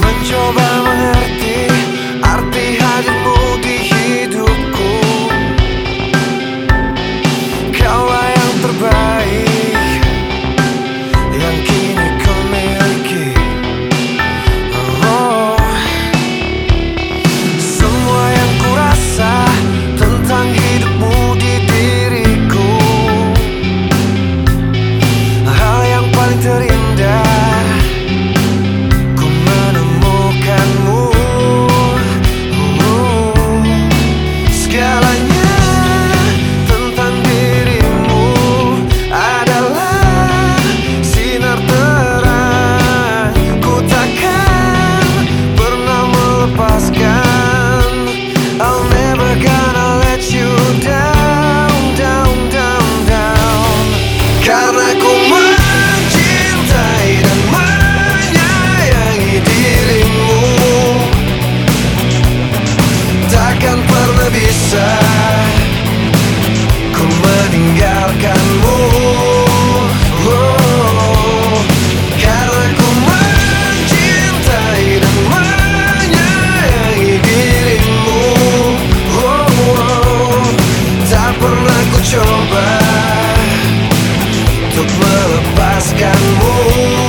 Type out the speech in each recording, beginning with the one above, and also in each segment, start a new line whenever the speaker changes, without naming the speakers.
Męciowa melepaskanmu.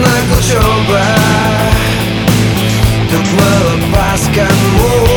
Темно-голчевая Тут была паска мула